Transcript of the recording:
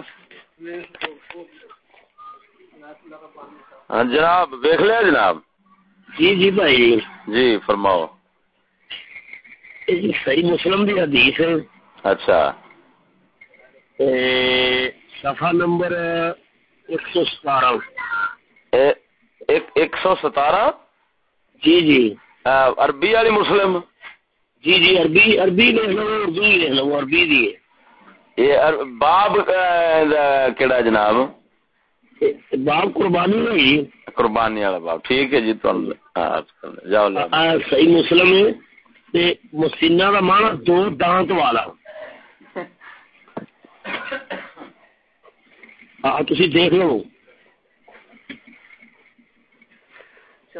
پاس ہاں جناب دیکھ لیا جناب؟ جی جی بھائی۔ جی فرماؤ۔ صحیح مسلم دی حدیث ہے۔ اچھا۔ صفحہ نمبر ایک سو ستارہ۔ ایک سو ستارہ؟ جی جی۔ عربی والی مسلم؟ جی جی عربی عربی لکھ لو اردو لکھ لو عربی دی ہے۔ یہ باب کیڑا جناب؟ باب قربانی نہیں قربانی والا باب ٹھیک ہے جی جاؤ صحیح مسلم تے مسینہ کا مانا دو دانت والا۔ ہاں تھی دیکھ لو۔